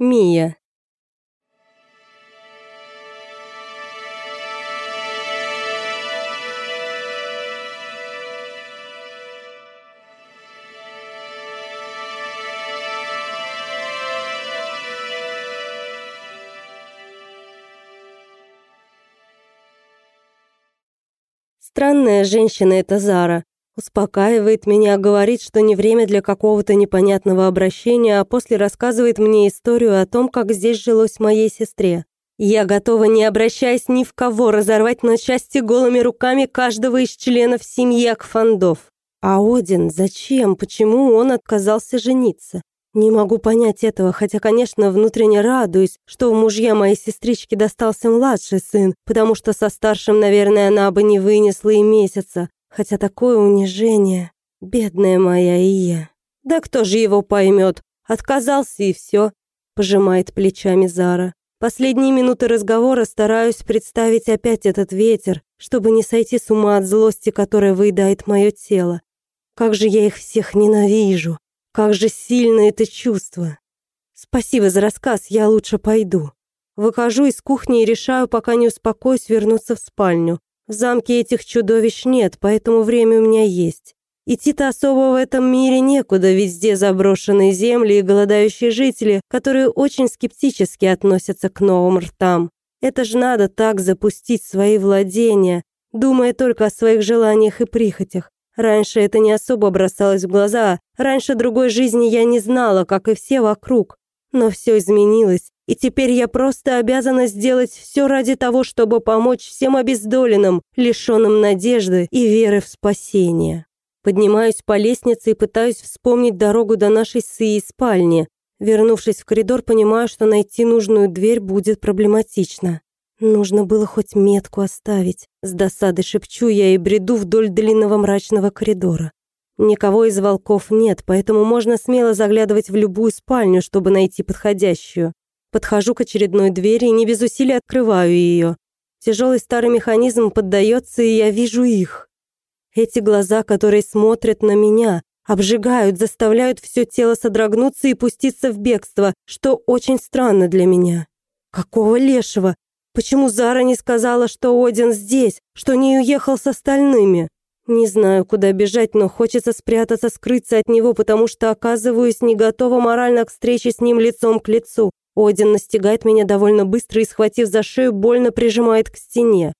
Мия. Странная женщина эта Зара. Успокаивает меня, говорит, что не время для какого-то непонятного обращения, а после рассказывает мне историю о том, как здесь жилось моей сестре. Я готова, не обращаясь ни в кого, разорвать на части голыми руками каждого из членов семьи Акфандов. А Один, зачем, почему он отказался жениться? Не могу понять этого, хотя, конечно, внутренне радуюсь, что в мужья моей сестрички достался младший сын, потому что со старшим, наверное, она бы не вынесла и месяца. Хотя такое унижение. Бедная моя Ия. Да кто же его поймет? Отказался и все. Пожимает плечами Зара. Последние минуты разговора стараюсь представить опять этот ветер, чтобы не сойти с ума от злости, которая выедает мое тело. Как же я их всех ненавижу. Как же сильно это чувство. Спасибо за рассказ, я лучше пойду. Выхожу из кухни и решаю, пока не успокоюсь, вернуться в спальню. В замке этих чудовищ нет, поэтому время у меня есть. Идти-то особо в этом мире некуда, везде заброшенные земли и голодающие жители, которые очень скептически относятся к новым ртам. Это ж надо так запустить свои владения, думая только о своих желаниях и прихотях. Раньше это не особо бросалось в глаза, раньше другой жизни я не знала, как и все вокруг. Но все изменилось, и теперь я просто обязана сделать все ради того, чтобы помочь всем обездоленным, лишенным надежды и веры в спасение. Поднимаюсь по лестнице и пытаюсь вспомнить дорогу до нашей Сии спальни. Вернувшись в коридор, понимаю, что найти нужную дверь будет проблематично. Нужно было хоть метку оставить. С досады шепчу я и бреду вдоль длинного мрачного коридора. Никого из волков нет, поэтому можно смело заглядывать в любую спальню, чтобы найти подходящую. Подхожу к очередной двери и не без усилий открываю ее. Тяжелый старый механизм поддается, и я вижу их. Эти глаза, которые смотрят на меня, обжигают, заставляют все тело содрогнуться и пуститься в бегство, что очень странно для меня. Какого лешего? Почему Зара не сказала, что Один здесь, что не уехал с остальными? Не знаю, куда бежать, но хочется спрятаться, скрыться от него, потому что оказываюсь не готова морально к встрече с ним лицом к лицу. Один настигает меня довольно быстро и, схватив за шею, больно прижимает к стене.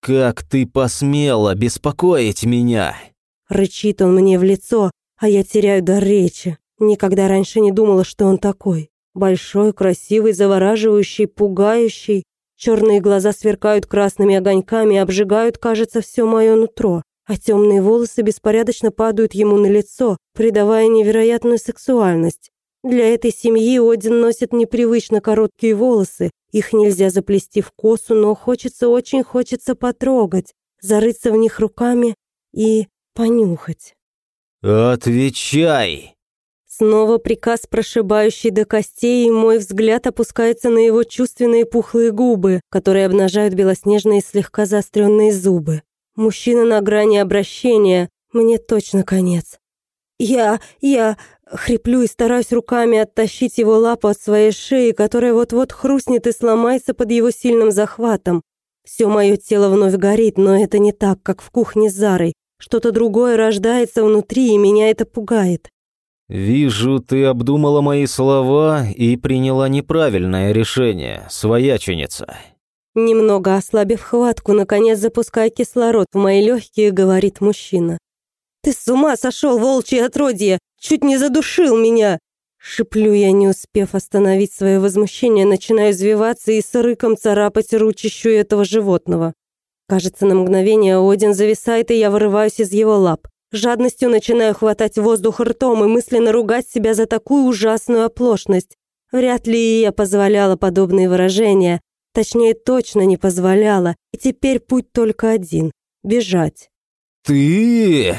«Как ты посмела беспокоить меня?» Рычит он мне в лицо, а я теряю дар речи. Никогда раньше не думала, что он такой. Большой, красивый, завораживающий, пугающий. Черные глаза сверкают красными огоньками и обжигают, кажется, все мое нутро. А темные волосы беспорядочно падают ему на лицо, придавая невероятную сексуальность. Для этой семьи Один носит непривычно короткие волосы. Их нельзя заплести в косу, но хочется, очень хочется потрогать, зарыться в них руками и понюхать. «Отвечай!» Снова приказ, прошибающий до костей, и мой взгляд опускается на его чувственные пухлые губы, которые обнажают белоснежные слегка заостренные зубы. Мужчина на грани обращения, мне точно конец. «Я... я...» Хриплю и стараюсь руками оттащить его лапу от своей шеи, которая вот-вот хрустнет и сломается под его сильным захватом. Все мое тело вновь горит, но это не так, как в кухне с Зарой. Что-то другое рождается внутри, и меня это пугает. «Вижу, ты обдумала мои слова и приняла неправильное решение, свояченица». Немного ослабив хватку, наконец запуская кислород в мои легкие, говорит мужчина. «Ты с ума сошел, волчье отродье! Чуть не задушил меня!» Шиплю я, не успев остановить свое возмущение, начинаю извиваться и с рыком царапать ручищу этого животного. Кажется, на мгновение Один зависает, и я вырываюсь из его лап. Жадностью начинаю хватать воздух ртом и мысленно ругать себя за такую ужасную оплошность. Вряд ли я позволяла подобные выражения. Точнее, точно не позволяла. И теперь путь только один — бежать. «Ты...»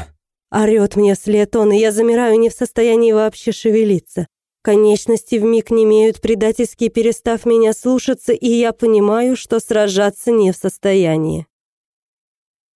Орёт мне вслед он, и я замираю не в состоянии вообще шевелиться. Конечности вмиг не имеют предательски перестав меня слушаться, и я понимаю, что сражаться не в состоянии.